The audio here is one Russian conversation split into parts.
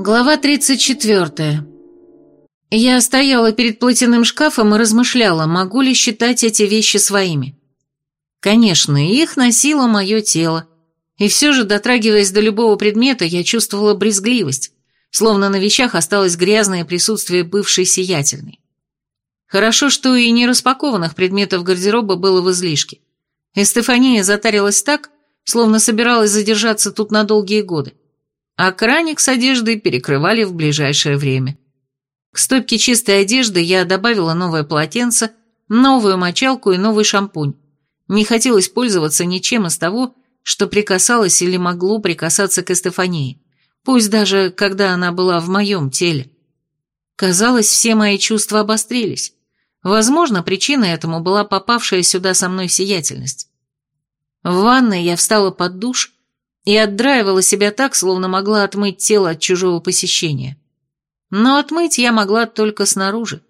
Глава 34. Я стояла перед платяным шкафом и размышляла, могу ли считать эти вещи своими. Конечно, их носило мое тело. И все же, дотрагиваясь до любого предмета, я чувствовала брезгливость, словно на вещах осталось грязное присутствие бывшей сиятельной. Хорошо, что и нераспакованных предметов гардероба было в излишке. И Стефания затарилась так, словно собиралась задержаться тут на долгие годы а краник с одеждой перекрывали в ближайшее время. К стопке чистой одежды я добавила новое полотенце, новую мочалку и новый шампунь. Не хотелось пользоваться ничем из того, что прикасалось или могло прикасаться к Эстефании, пусть даже когда она была в моем теле. Казалось, все мои чувства обострились. Возможно, причиной этому была попавшая сюда со мной сиятельность. В ванной я встала под душ и отдраивала себя так, словно могла отмыть тело от чужого посещения. Но отмыть я могла только снаружи.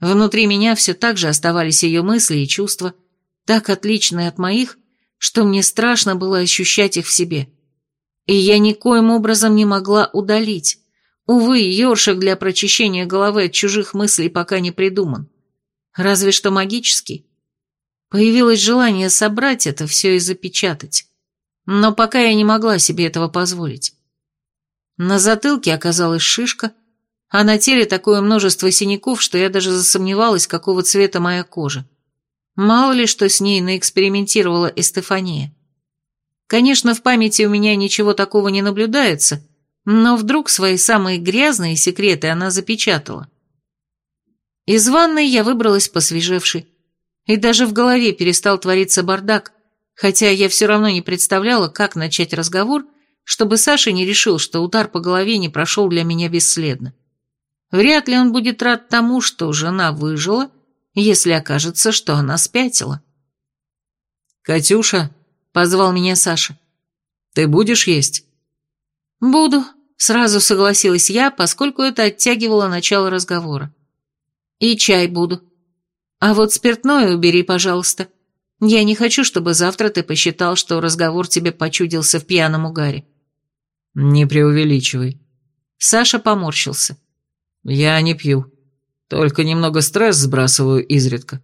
Внутри меня все так же оставались ее мысли и чувства, так отличные от моих, что мне страшно было ощущать их в себе. И я никоим образом не могла удалить. Увы, ёршик для прочищения головы от чужих мыслей пока не придуман. Разве что магический. Появилось желание собрать это все и запечатать но пока я не могла себе этого позволить. На затылке оказалась шишка, а на теле такое множество синяков, что я даже засомневалась, какого цвета моя кожа. Мало ли, что с ней наэкспериментировала Эстефания. Конечно, в памяти у меня ничего такого не наблюдается, но вдруг свои самые грязные секреты она запечатала. Из ванной я выбралась посвежевшей, и даже в голове перестал твориться бардак, хотя я все равно не представляла, как начать разговор, чтобы Саша не решил, что удар по голове не прошел для меня бесследно. Вряд ли он будет рад тому, что жена выжила, если окажется, что она спятила. «Катюша», — позвал меня Саша, — «ты будешь есть?» «Буду», — сразу согласилась я, поскольку это оттягивало начало разговора. «И чай буду. А вот спиртное убери, пожалуйста». Я не хочу, чтобы завтра ты посчитал, что разговор тебе почудился в пьяном угаре. Не преувеличивай. Саша поморщился. Я не пью. Только немного стресс сбрасываю изредка.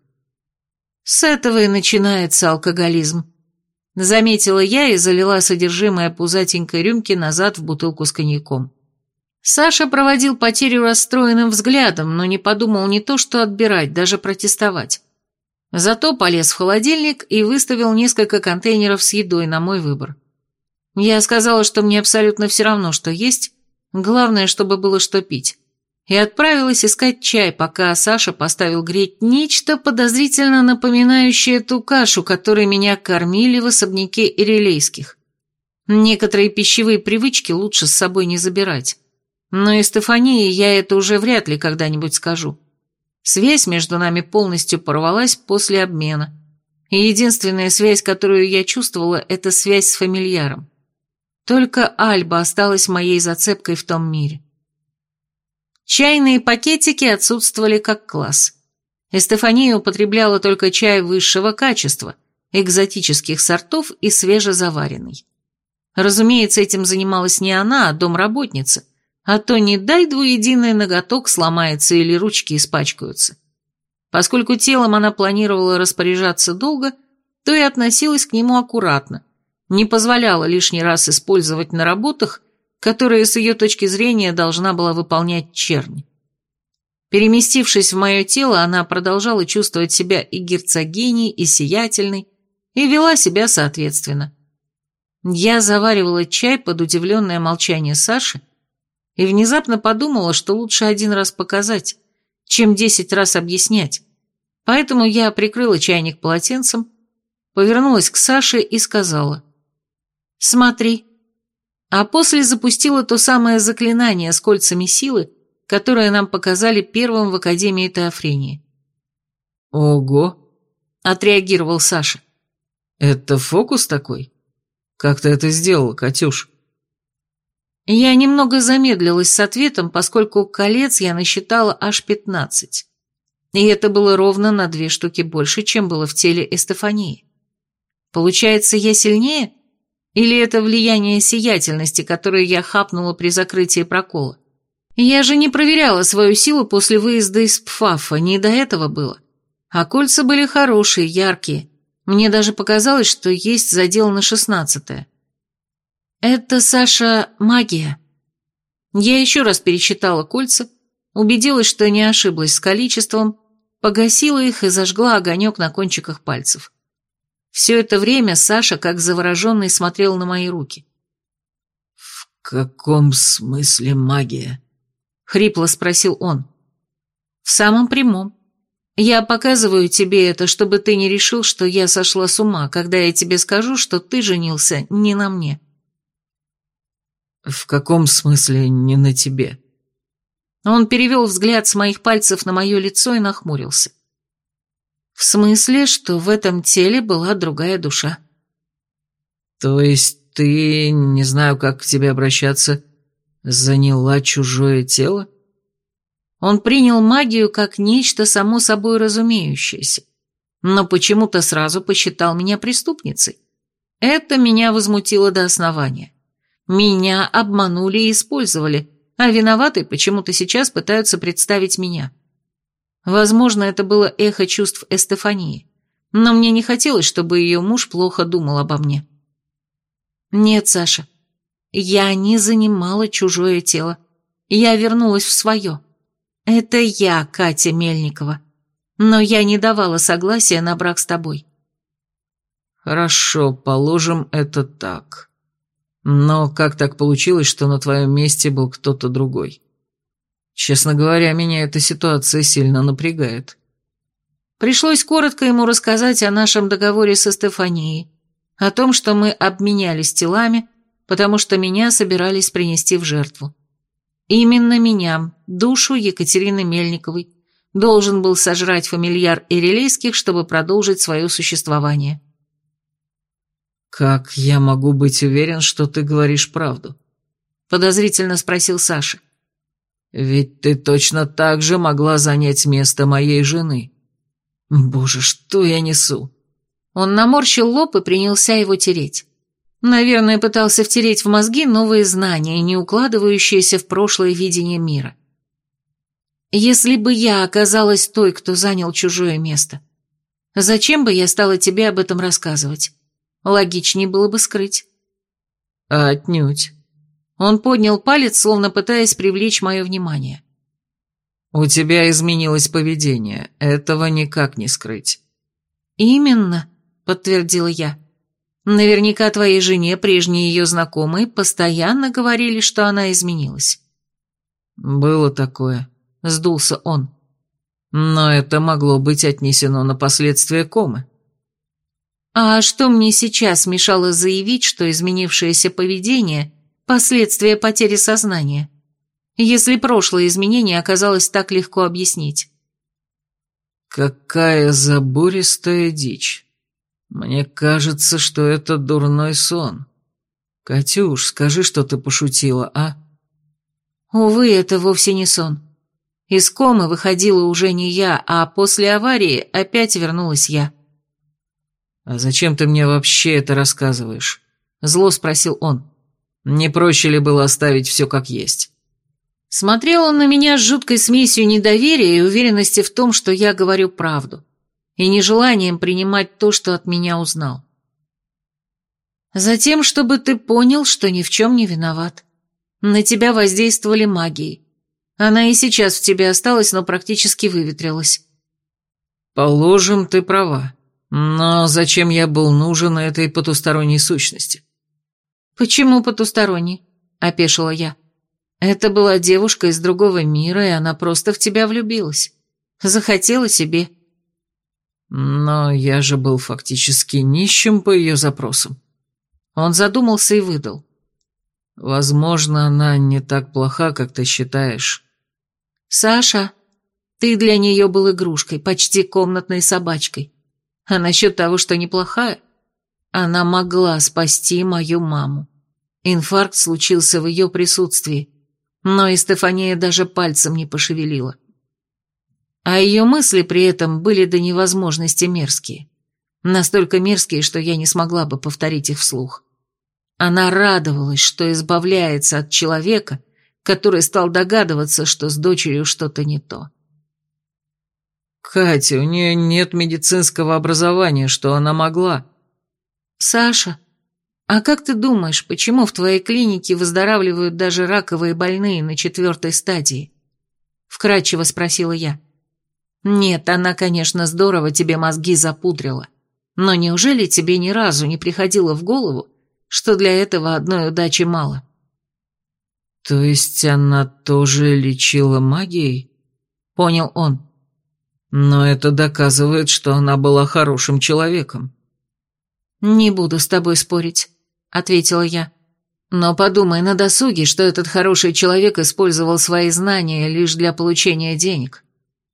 С этого и начинается алкоголизм. Заметила я и залила содержимое пузатенькой рюмки назад в бутылку с коньяком. Саша проводил потерю расстроенным взглядом, но не подумал ни то, что отбирать, даже протестовать. Зато полез в холодильник и выставил несколько контейнеров с едой на мой выбор. Я сказала, что мне абсолютно все равно, что есть, главное, чтобы было что пить. И отправилась искать чай, пока Саша поставил греть нечто подозрительно напоминающее ту кашу, которой меня кормили в особняке Ирилейских. Некоторые пищевые привычки лучше с собой не забирать. Но и Стефании я это уже вряд ли когда-нибудь скажу. Связь между нами полностью порвалась после обмена. И единственная связь, которую я чувствовала, это связь с фамильяром. Только Альба осталась моей зацепкой в том мире. Чайные пакетики отсутствовали как класс. Эстефания употребляла только чай высшего качества, экзотических сортов и свежезаваренный. Разумеется, этим занималась не она, а домработница – а то не дай двуединый ноготок сломается или ручки испачкаются. Поскольку телом она планировала распоряжаться долго, то и относилась к нему аккуратно, не позволяла лишний раз использовать на работах, которые с ее точки зрения должна была выполнять чернь. Переместившись в мое тело, она продолжала чувствовать себя и герцогиней, и сиятельной, и вела себя соответственно. Я заваривала чай под удивленное молчание Саши, и внезапно подумала, что лучше один раз показать, чем десять раз объяснять. Поэтому я прикрыла чайник полотенцем, повернулась к Саше и сказала «Смотри». А после запустила то самое заклинание с кольцами силы, которое нам показали первым в Академии Теофрении. «Ого!» — отреагировал Саша. «Это фокус такой? Как ты это сделала, Катюш?» Я немного замедлилась с ответом, поскольку колец я насчитала аж пятнадцать. И это было ровно на две штуки больше, чем было в теле Эстефании. Получается, я сильнее? Или это влияние сиятельности, которое я хапнула при закрытии прокола? Я же не проверяла свою силу после выезда из Пфафа, не до этого было. А кольца были хорошие, яркие. Мне даже показалось, что есть задел на шестнадцатое. Это, Саша, магия. Я еще раз пересчитала кольца, убедилась, что не ошиблась с количеством, погасила их и зажгла огонек на кончиках пальцев. Все это время Саша, как завороженный, смотрел на мои руки. «В каком смысле магия?» — хрипло спросил он. «В самом прямом. Я показываю тебе это, чтобы ты не решил, что я сошла с ума, когда я тебе скажу, что ты женился не на мне». «В каком смысле не на тебе?» Он перевел взгляд с моих пальцев на мое лицо и нахмурился. В смысле, что в этом теле была другая душа. То есть ты, не знаю, как к тебе обращаться, заняла чужое тело? Он принял магию как нечто само собой разумеющееся, но почему-то сразу посчитал меня преступницей. Это меня возмутило до основания. Меня обманули и использовали, а виноватой почему-то сейчас пытаются представить меня. Возможно, это было эхо чувств Эстефании, но мне не хотелось, чтобы ее муж плохо думал обо мне. Нет, Саша, я не занимала чужое тело. Я вернулась в свое. Это я, Катя Мельникова. Но я не давала согласия на брак с тобой. Хорошо, положим это так. Но как так получилось, что на твоем месте был кто-то другой? Честно говоря, меня эта ситуация сильно напрягает. Пришлось коротко ему рассказать о нашем договоре со Стефанией, о том, что мы обменялись телами, потому что меня собирались принести в жертву. Именно меня, душу Екатерины Мельниковой, должен был сожрать фамильяр Ирилейских, чтобы продолжить свое существование. «Как я могу быть уверен, что ты говоришь правду?» — подозрительно спросил Саша. Ведь ты точно так же могла занять место моей жены. Боже, что я несу?» Он наморщил лоб и принялся его тереть. Наверное, пытался втереть в мозги новые знания, не укладывающиеся в прошлое видение мира. «Если бы я оказалась той, кто занял чужое место, зачем бы я стала тебе об этом рассказывать? Логичнее было бы скрыть». «Отнюдь. Он поднял палец, словно пытаясь привлечь мое внимание. «У тебя изменилось поведение, этого никак не скрыть». «Именно», — подтвердила я. «Наверняка твоей жене прежние ее знакомые постоянно говорили, что она изменилась». «Было такое», — сдулся он. «Но это могло быть отнесено на последствия комы». «А что мне сейчас мешало заявить, что изменившееся поведение Последствия потери сознания. Если прошлое изменение оказалось так легко объяснить. Какая забористая дичь. Мне кажется, что это дурной сон. Катюш, скажи, что ты пошутила, а? Увы, это вовсе не сон. Из комы выходила уже не я, а после аварии опять вернулась я. «А зачем ты мне вообще это рассказываешь?» Зло спросил он. Не проще ли было оставить все как есть? Смотрел он на меня с жуткой смесью недоверия и уверенности в том, что я говорю правду, и нежеланием принимать то, что от меня узнал. Затем, чтобы ты понял, что ни в чем не виноват. На тебя воздействовали магией. Она и сейчас в тебе осталась, но практически выветрилась. Положим, ты права. Но зачем я был нужен этой потусторонней сущности? «Почему потусторонний?» – опешила я. «Это была девушка из другого мира, и она просто в тебя влюбилась. Захотела себе». «Но я же был фактически нищим по ее запросам». Он задумался и выдал. «Возможно, она не так плоха, как ты считаешь». «Саша, ты для нее был игрушкой, почти комнатной собачкой. А насчет того, что неплохая, она могла спасти мою маму. Инфаркт случился в ее присутствии, но и Стефания даже пальцем не пошевелила. А ее мысли при этом были до невозможности мерзкие. Настолько мерзкие, что я не смогла бы повторить их вслух. Она радовалась, что избавляется от человека, который стал догадываться, что с дочерью что-то не то. «Катя, у нее нет медицинского образования, что она могла?» «Саша, а как ты думаешь, почему в твоей клинике выздоравливают даже раковые больные на четвертой стадии?» Вкратчиво спросила я. «Нет, она, конечно, здорово тебе мозги запудрила. Но неужели тебе ни разу не приходило в голову, что для этого одной удачи мало?» «То есть она тоже лечила магией?» Понял он. «Но это доказывает, что она была хорошим человеком». «Не буду с тобой спорить», — ответила я. «Но подумай на досуге, что этот хороший человек использовал свои знания лишь для получения денег,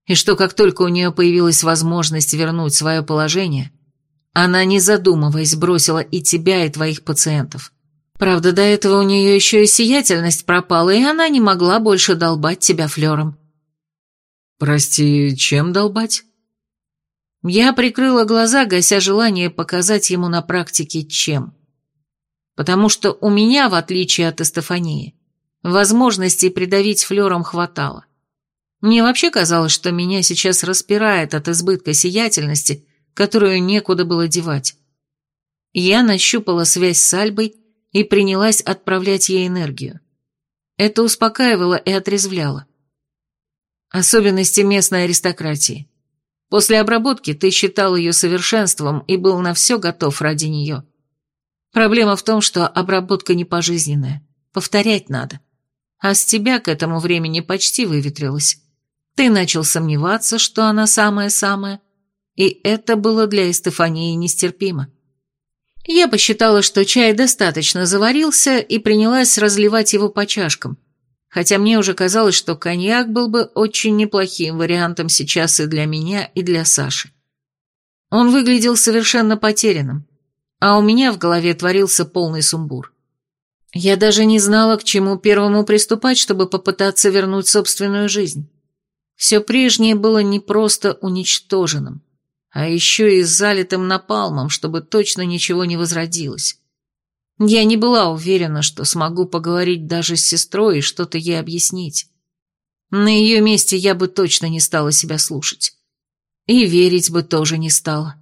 и что как только у нее появилась возможность вернуть свое положение, она, не задумываясь, бросила и тебя, и твоих пациентов. Правда, до этого у нее еще и сиятельность пропала, и она не могла больше долбать тебя флером. «Прости, чем долбать?» Я прикрыла глаза, гася желание показать ему на практике чем. Потому что у меня, в отличие от Эстефании, возможностей придавить флером хватало. Мне вообще казалось, что меня сейчас распирает от избытка сиятельности, которую некуда было девать. Я нащупала связь с Альбой и принялась отправлять ей энергию. Это успокаивало и отрезвляло. Особенности местной аристократии. После обработки ты считал ее совершенством и был на все готов ради нее. Проблема в том, что обработка не пожизненная. Повторять надо. А с тебя к этому времени почти выветрилась. Ты начал сомневаться, что она самая-самая, и это было для Эстефании нестерпимо. Я посчитала, что чай достаточно заварился, и принялась разливать его по чашкам, хотя мне уже казалось, что коньяк был бы очень неплохим вариантом сейчас и для меня, и для Саши. Он выглядел совершенно потерянным, а у меня в голове творился полный сумбур. Я даже не знала, к чему первому приступать, чтобы попытаться вернуть собственную жизнь. Все прежнее было не просто уничтоженным, а еще и залитым напалмом, чтобы точно ничего не возродилось. Я не была уверена, что смогу поговорить даже с сестрой и что-то ей объяснить. На ее месте я бы точно не стала себя слушать. И верить бы тоже не стала.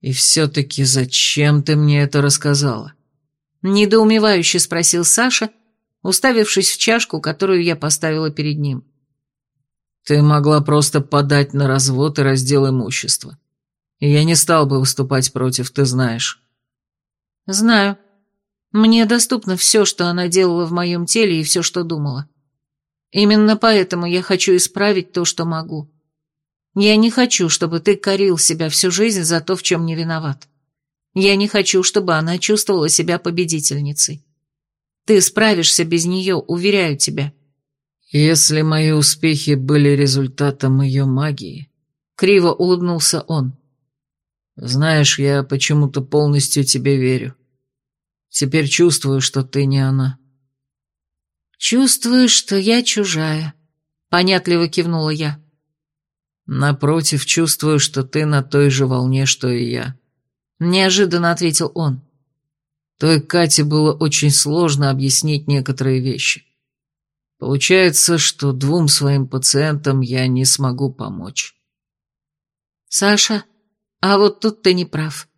«И все-таки зачем ты мне это рассказала?» Недоумевающе спросил Саша, уставившись в чашку, которую я поставила перед ним. «Ты могла просто подать на развод и раздел имущества. И я не стал бы выступать против, ты знаешь». «Знаю. Мне доступно все, что она делала в моем теле и все, что думала. Именно поэтому я хочу исправить то, что могу. Я не хочу, чтобы ты корил себя всю жизнь за то, в чем не виноват. Я не хочу, чтобы она чувствовала себя победительницей. Ты справишься без нее, уверяю тебя». «Если мои успехи были результатом ее магии...» Криво улыбнулся он. Знаешь, я почему-то полностью тебе верю. Теперь чувствую, что ты не она. Чувствую, что я чужая, понятливо кивнула я. Напротив, чувствую, что ты на той же волне, что и я. Неожиданно ответил он. Той Кате было очень сложно объяснить некоторые вещи. Получается, что двум своим пациентам я не смогу помочь. Саша, а вот тут ты не прав.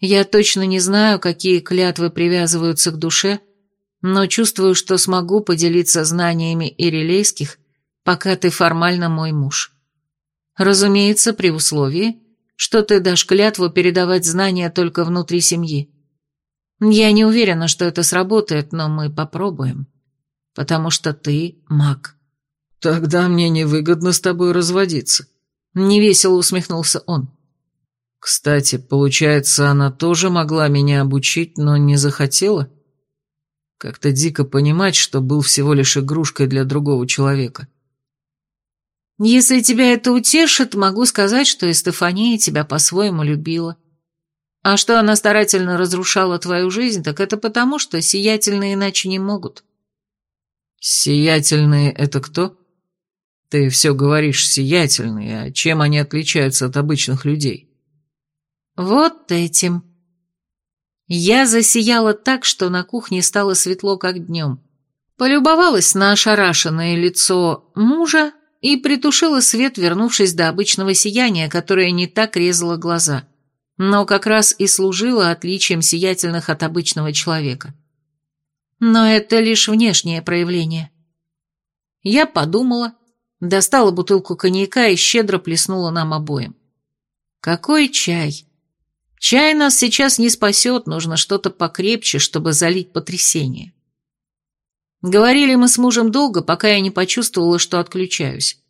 Я точно не знаю, какие клятвы привязываются к душе, но чувствую, что смогу поделиться знаниями ирилейских, пока ты формально мой муж. Разумеется, при условии, что ты дашь клятву передавать знания только внутри семьи. Я не уверена, что это сработает, но мы попробуем, потому что ты маг. Тогда мне невыгодно с тобой разводиться. Невесело усмехнулся он. Кстати, получается, она тоже могла меня обучить, но не захотела? Как-то дико понимать, что был всего лишь игрушкой для другого человека. Если тебя это утешит, могу сказать, что и Стефания тебя по-своему любила. А что она старательно разрушала твою жизнь, так это потому, что сиятельные иначе не могут. Сиятельные — это кто? Ты все говоришь сиятельные, а чем они отличаются от обычных людей? Вот этим. Я засияла так, что на кухне стало светло, как днем. Полюбовалась на ошарашенное лицо мужа и притушила свет, вернувшись до обычного сияния, которое не так резало глаза, но как раз и служило отличием сиятельных от обычного человека. Но это лишь внешнее проявление. Я подумала, достала бутылку коньяка и щедро плеснула нам обоим. Какой чай! Чай нас сейчас не спасет, нужно что-то покрепче, чтобы залить потрясение. Говорили мы с мужем долго, пока я не почувствовала, что отключаюсь.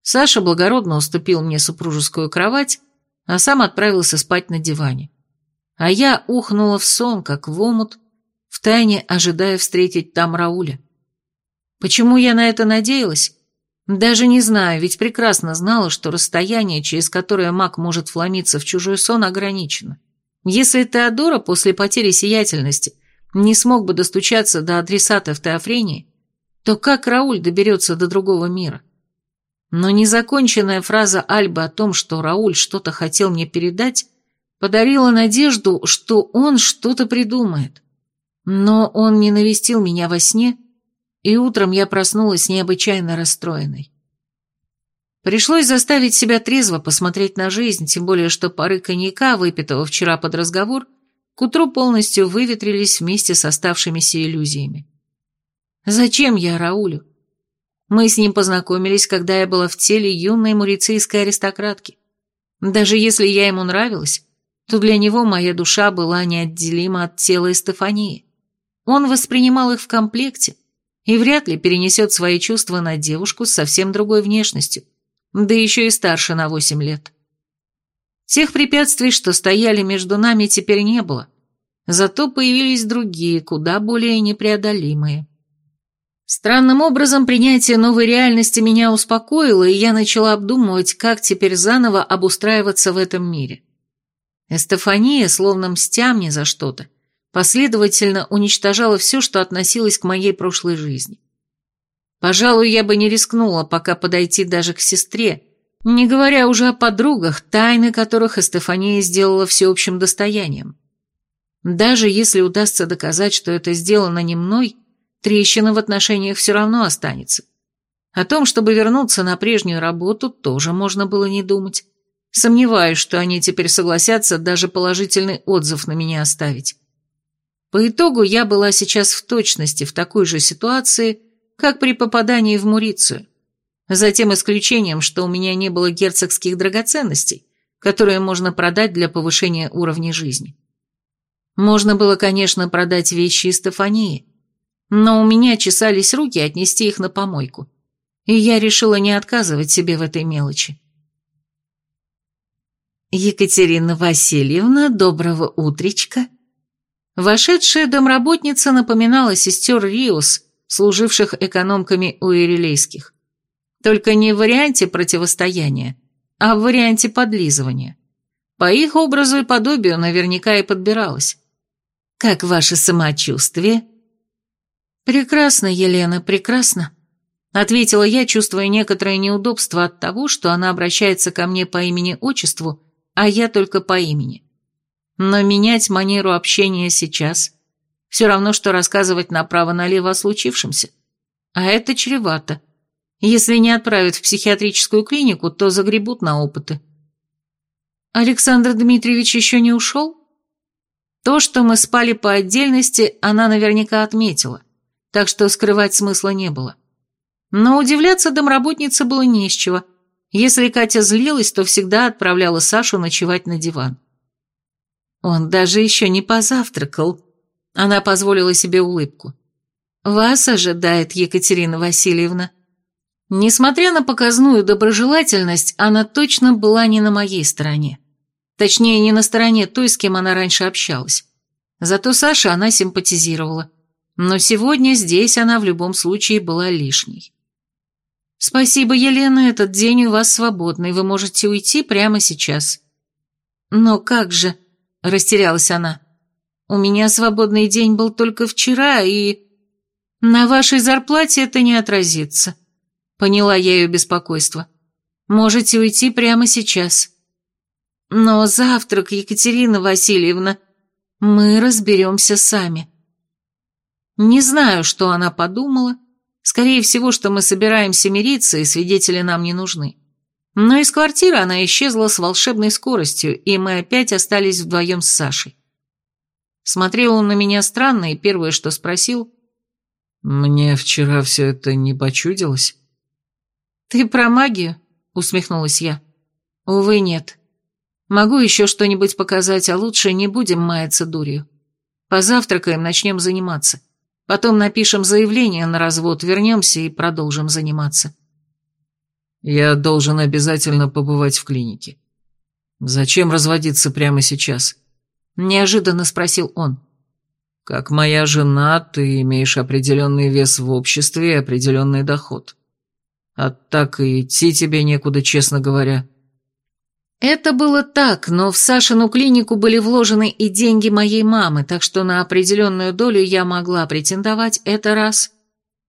Саша благородно уступил мне супружескую кровать, а сам отправился спать на диване. А я ухнула в сон, как в омут, втайне ожидая встретить там Рауля. Почему я на это надеялась? Даже не знаю, ведь прекрасно знала, что расстояние, через которое маг может вломиться в чужой сон, ограничено. Если Теодора после потери сиятельности не смог бы достучаться до адресата в Теофрении, то как Рауль доберется до другого мира? Но незаконченная фраза Альбы о том, что Рауль что-то хотел мне передать, подарила надежду, что он что-то придумает. Но он не навестил меня во сне, и утром я проснулась необычайно расстроенной. Пришлось заставить себя трезво посмотреть на жизнь, тем более что пары коньяка, выпитого вчера под разговор, к утру полностью выветрились вместе с оставшимися иллюзиями. Зачем я Раулю? Мы с ним познакомились, когда я была в теле юной мурицейской аристократки. Даже если я ему нравилась, то для него моя душа была неотделима от тела Стефании. Он воспринимал их в комплекте, и вряд ли перенесет свои чувства на девушку с совсем другой внешностью, да еще и старше на восемь лет. Тех препятствий, что стояли между нами, теперь не было, зато появились другие, куда более непреодолимые. Странным образом принятие новой реальности меня успокоило, и я начала обдумывать, как теперь заново обустраиваться в этом мире. Эстефания, словно мстя мне за что-то, последовательно уничтожала все, что относилось к моей прошлой жизни. Пожалуй, я бы не рискнула пока подойти даже к сестре, не говоря уже о подругах, тайны которых Эстефания сделала всеобщим достоянием. Даже если удастся доказать, что это сделано не мной, трещина в отношениях все равно останется. О том, чтобы вернуться на прежнюю работу, тоже можно было не думать. Сомневаюсь, что они теперь согласятся даже положительный отзыв на меня оставить. По итогу я была сейчас в точности в такой же ситуации, как при попадании в Мурицию. За тем исключением, что у меня не было герцогских драгоценностей, которые можно продать для повышения уровня жизни. Можно было, конечно, продать вещи из Стефании, но у меня чесались руки отнести их на помойку, и я решила не отказывать себе в этой мелочи. «Екатерина Васильевна, доброго утречка!» Вошедшая домработница напоминала сестер Риус, служивших экономками у ирилейских. Только не в варианте противостояния, а в варианте подлизывания. По их образу и подобию наверняка и подбиралась. «Как ваше самочувствие?» «Прекрасно, Елена, прекрасно», — ответила я, чувствуя некоторое неудобство от того, что она обращается ко мне по имени-отчеству, а я только по имени. Но менять манеру общения сейчас все равно, что рассказывать направо-налево о случившемся. А это чревато. Если не отправят в психиатрическую клинику, то загребут на опыты. Александр Дмитриевич еще не ушел? То, что мы спали по отдельности, она наверняка отметила, так что скрывать смысла не было. Но удивляться домработнице было не с чего. Если Катя злилась, то всегда отправляла Сашу ночевать на диван. Он даже еще не позавтракал. Она позволила себе улыбку. Вас ожидает Екатерина Васильевна. Несмотря на показную доброжелательность, она точно была не на моей стороне. Точнее, не на стороне той, с кем она раньше общалась. Зато Саше она симпатизировала. Но сегодня здесь она в любом случае была лишней. «Спасибо, Елена, этот день у вас свободный, вы можете уйти прямо сейчас». «Но как же...» Растерялась она. «У меня свободный день был только вчера, и...» «На вашей зарплате это не отразится», — поняла я ее беспокойство. «Можете уйти прямо сейчас». «Но завтрак, Екатерина Васильевна, мы разберемся сами». Не знаю, что она подумала. Скорее всего, что мы собираемся мириться, и свидетели нам не нужны. Но из квартиры она исчезла с волшебной скоростью, и мы опять остались вдвоем с Сашей. Смотрел он на меня странно, и первое, что спросил... «Мне вчера все это не почудилось?» «Ты про магию?» — усмехнулась я. «Увы, нет. Могу еще что-нибудь показать, а лучше не будем маяться дурью. Позавтракаем, начнем заниматься. Потом напишем заявление на развод, вернемся и продолжим заниматься». «Я должен обязательно побывать в клинике. Зачем разводиться прямо сейчас?» Неожиданно спросил он. «Как моя жена, ты имеешь определенный вес в обществе и определенный доход. А так и идти тебе некуда, честно говоря». Это было так, но в Сашину клинику были вложены и деньги моей мамы, так что на определенную долю я могла претендовать, это раз.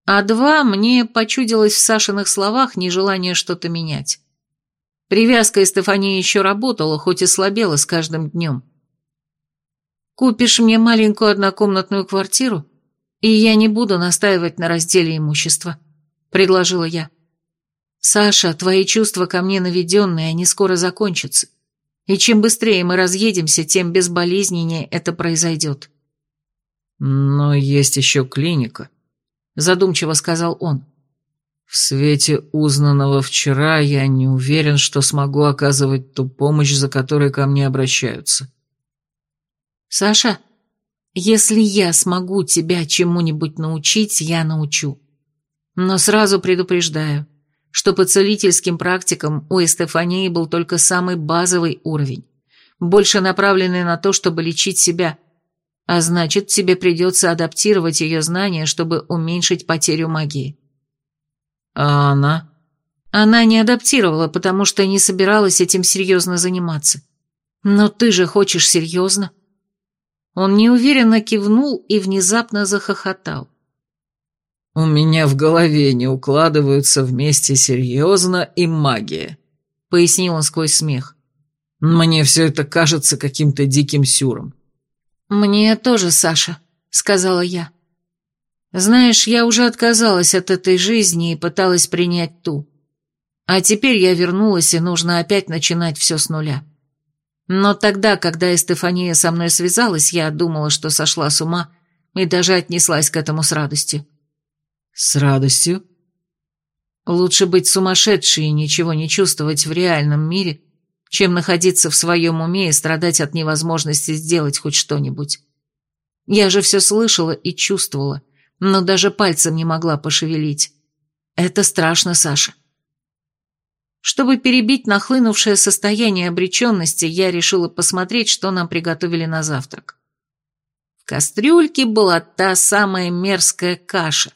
А два, мне почудилось в Сашиных словах нежелание что-то менять. Привязка Стефании еще работала, хоть и слабела с каждым днем. Купишь мне маленькую однокомнатную квартиру, и я не буду настаивать на разделе имущества», — предложила я. «Саша, твои чувства ко мне наведенные, они скоро закончатся. И чем быстрее мы разъедемся, тем безболезненнее это произойдет». «Но есть еще клиника», — задумчиво сказал он. «В свете узнанного вчера я не уверен, что смогу оказывать ту помощь, за которой ко мне обращаются». «Саша, если я смогу тебя чему-нибудь научить, я научу. Но сразу предупреждаю, что по целительским практикам у Эстефании был только самый базовый уровень, больше направленный на то, чтобы лечить себя, а значит, тебе придется адаптировать ее знания, чтобы уменьшить потерю магии». «А она?» Она не адаптировала, потому что не собиралась этим серьезно заниматься. Но ты же хочешь серьезно. Он неуверенно кивнул и внезапно захохотал. «У меня в голове не укладываются вместе серьезно и магия», — пояснил он сквозь смех. «Мне все это кажется каким-то диким сюром». «Мне тоже, Саша», — сказала я. «Знаешь, я уже отказалась от этой жизни и пыталась принять ту. А теперь я вернулась, и нужно опять начинать все с нуля». Но тогда, когда Эстефания со мной связалась, я думала, что сошла с ума, и даже отнеслась к этому с радостью. С радостью? Лучше быть сумасшедшей и ничего не чувствовать в реальном мире, чем находиться в своем уме и страдать от невозможности сделать хоть что-нибудь. Я же все слышала и чувствовала, но даже пальцем не могла пошевелить. Это страшно, Саша. Чтобы перебить нахлынувшее состояние обреченности, я решила посмотреть, что нам приготовили на завтрак. В кастрюльке была та самая мерзкая каша,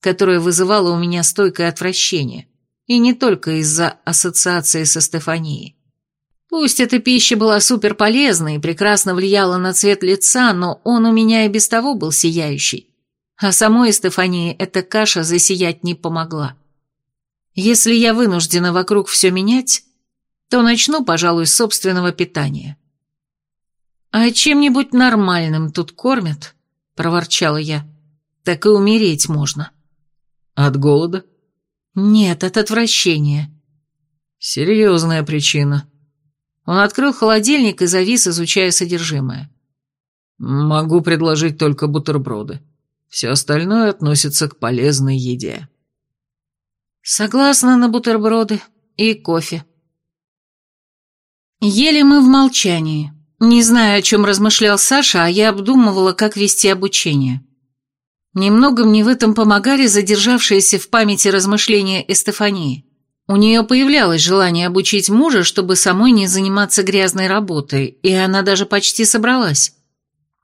которая вызывала у меня стойкое отвращение, и не только из-за ассоциации со Стефанией. Пусть эта пища была суперполезной и прекрасно влияла на цвет лица, но он у меня и без того был сияющий, а самой Стефании эта каша засиять не помогла. Если я вынуждена вокруг все менять, то начну, пожалуй, с собственного питания. «А чем-нибудь нормальным тут кормят?» – проворчала я. «Так и умереть можно». «От голода?» «Нет, от отвращения». «Серьезная причина». Он открыл холодильник и завис, изучая содержимое. «Могу предложить только бутерброды. Все остальное относится к полезной еде». Согласна на бутерброды и кофе. Ели мы в молчании. Не знаю, о чем размышлял Саша, а я обдумывала, как вести обучение. Немного мне в этом помогали задержавшиеся в памяти размышления Эстефании. У нее появлялось желание обучить мужа, чтобы самой не заниматься грязной работой, и она даже почти собралась.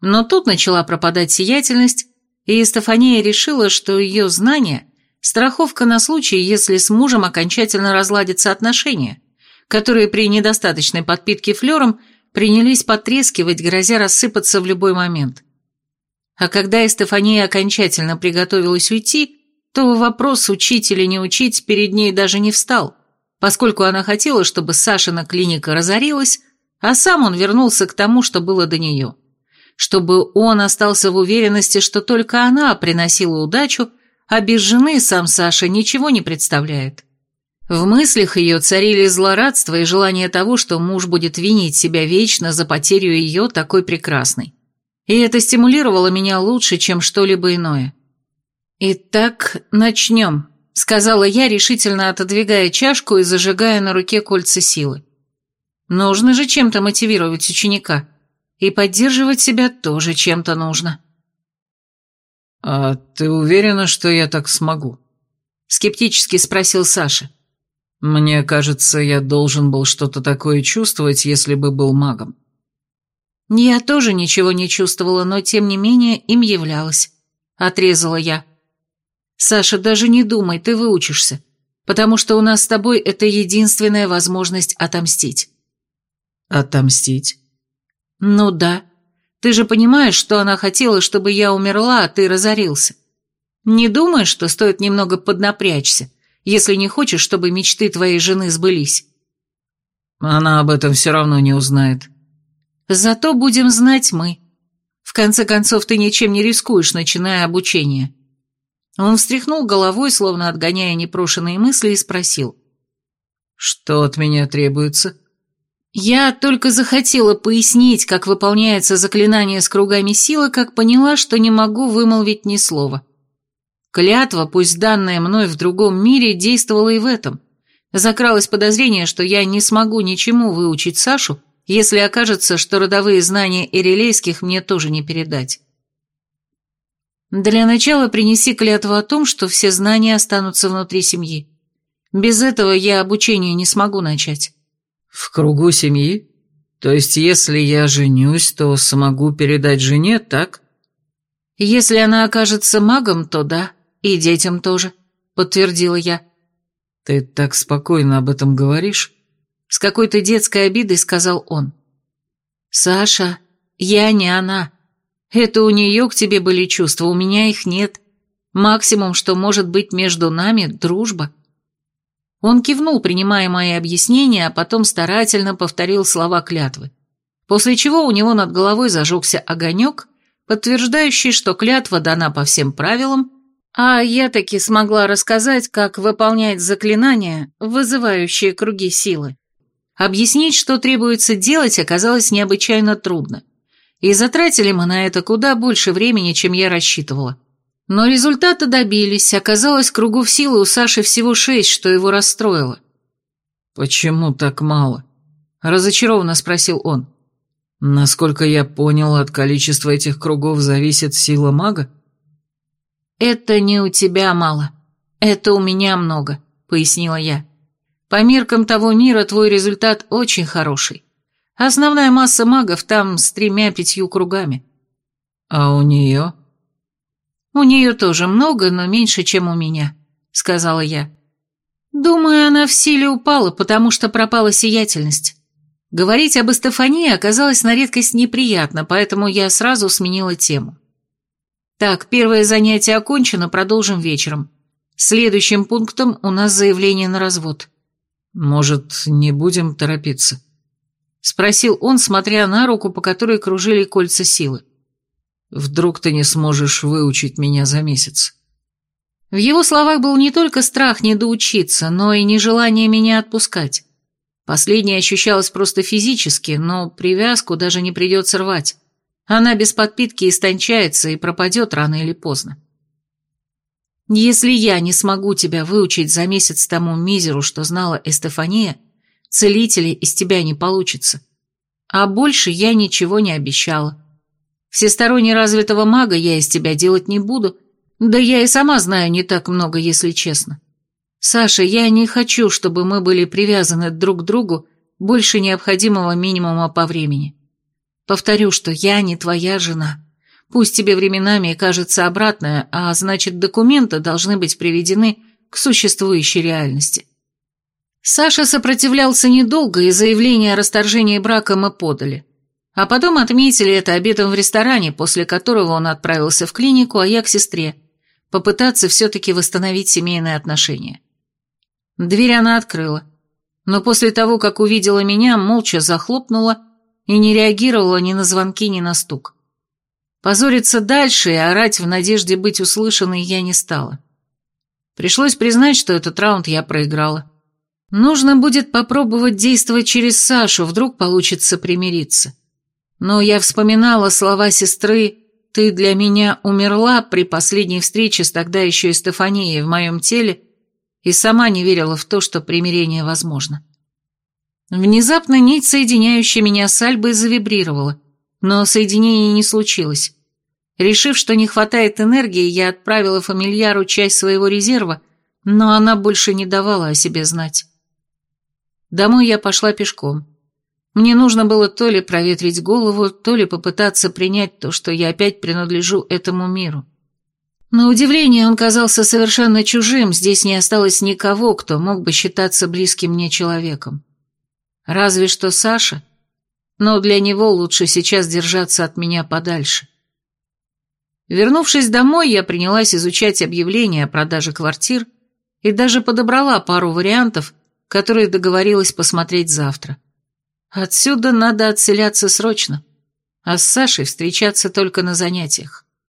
Но тут начала пропадать сиятельность, и Эстефания решила, что ее знания Страховка на случай, если с мужем окончательно разладятся отношения, которые при недостаточной подпитке флером принялись потрескивать, грозя рассыпаться в любой момент. А когда Эстефания окончательно приготовилась уйти, то вопрос, учить или не учить, перед ней даже не встал, поскольку она хотела, чтобы Сашина клиника разорилась, а сам он вернулся к тому, что было до нее. чтобы он остался в уверенности, что только она приносила удачу, а без жены сам Саша ничего не представляет. В мыслях ее царили злорадство и желание того, что муж будет винить себя вечно за потерю ее такой прекрасной. И это стимулировало меня лучше, чем что-либо иное. «Итак, начнем», — сказала я, решительно отодвигая чашку и зажигая на руке кольца силы. «Нужно же чем-то мотивировать ученика, и поддерживать себя тоже чем-то нужно». «А ты уверена, что я так смогу?» — скептически спросил Саша. «Мне кажется, я должен был что-то такое чувствовать, если бы был магом». «Я тоже ничего не чувствовала, но тем не менее им являлась», — отрезала я. «Саша, даже не думай, ты выучишься, потому что у нас с тобой это единственная возможность отомстить». «Отомстить?» «Ну да. Ты же понимаешь, что она хотела, чтобы я умерла, а ты разорился. Не думаешь, что стоит немного поднапрячься, если не хочешь, чтобы мечты твоей жены сбылись?» «Она об этом все равно не узнает». «Зато будем знать мы. В конце концов, ты ничем не рискуешь, начиная обучение. Он встряхнул головой, словно отгоняя непрошенные мысли, и спросил. «Что от меня требуется?» Я только захотела пояснить, как выполняется заклинание с кругами силы, как поняла, что не могу вымолвить ни слова. Клятва, пусть данная мной в другом мире, действовала и в этом. Закралось подозрение, что я не смогу ничему выучить Сашу, если окажется, что родовые знания эрелейских мне тоже не передать. Для начала принеси клятву о том, что все знания останутся внутри семьи. Без этого я обучение не смогу начать. В кругу семьи? То есть, если я женюсь, то смогу передать жене, так? Если она окажется магом, то да, и детям тоже, подтвердила я. Ты так спокойно об этом говоришь? С какой-то детской обидой сказал он. Саша, я не она. Это у нее к тебе были чувства, у меня их нет. Максимум, что может быть между нами, дружба. Он кивнул, принимая мои объяснения, а потом старательно повторил слова клятвы. После чего у него над головой зажегся огонек, подтверждающий, что клятва дана по всем правилам, а я таки смогла рассказать, как выполнять заклинания, вызывающие круги силы. Объяснить, что требуется делать, оказалось необычайно трудно. И затратили мы на это куда больше времени, чем я рассчитывала. Но результата добились, оказалось, кругов силы у Саши всего шесть, что его расстроило. «Почему так мало?» – разочарованно спросил он. «Насколько я понял, от количества этих кругов зависит сила мага?» «Это не у тебя мало, это у меня много», – пояснила я. «По меркам того мира твой результат очень хороший. Основная масса магов там с тремя-пятью кругами. А у нее? У нее тоже много, но меньше, чем у меня, сказала я. Думаю, она в силе упала, потому что пропала сиятельность. Говорить об Эстефании оказалось на редкость неприятно, поэтому я сразу сменила тему. Так, первое занятие окончено, продолжим вечером. Следующим пунктом у нас заявление на развод. Может, не будем торопиться? — спросил он, смотря на руку, по которой кружили кольца силы. «Вдруг ты не сможешь выучить меня за месяц?» В его словах был не только страх не доучиться, но и нежелание меня отпускать. Последнее ощущалось просто физически, но привязку даже не придется рвать. Она без подпитки истончается и пропадет рано или поздно. Если я не смогу тебя выучить за месяц тому мизеру, что знала Эстефания, целителей из тебя не получится. А больше я ничего не обещала. Всесторонне развитого мага я из тебя делать не буду, да я и сама знаю не так много, если честно. Саша, я не хочу, чтобы мы были привязаны друг к другу больше необходимого минимума по времени. Повторю, что я не твоя жена. Пусть тебе временами кажется обратное, а значит, документы должны быть приведены к существующей реальности. Саша сопротивлялся недолго, и заявление о расторжении брака мы подали. А потом отметили это обедом в ресторане, после которого он отправился в клинику, а я к сестре, попытаться все-таки восстановить семейные отношения. Дверь она открыла, но после того, как увидела меня, молча захлопнула и не реагировала ни на звонки, ни на стук. Позориться дальше и орать в надежде быть услышанной я не стала. Пришлось признать, что этот раунд я проиграла. Нужно будет попробовать действовать через Сашу, вдруг получится примириться. Но я вспоминала слова сестры «Ты для меня умерла» при последней встрече с тогда еще и Стефанией в моем теле и сама не верила в то, что примирение возможно. Внезапно нить, соединяющая меня с Альбой, завибрировала, но соединения не случилось. Решив, что не хватает энергии, я отправила фамильяру часть своего резерва, но она больше не давала о себе знать. Домой я пошла пешком. Мне нужно было то ли проветрить голову, то ли попытаться принять то, что я опять принадлежу этому миру. На удивление он казался совершенно чужим, здесь не осталось никого, кто мог бы считаться близким мне человеком. Разве что Саша, но для него лучше сейчас держаться от меня подальше. Вернувшись домой, я принялась изучать объявления о продаже квартир и даже подобрала пару вариантов, которые договорилась посмотреть завтра. Отсюда надо отселяться срочно, а с Сашей встречаться только на занятиях.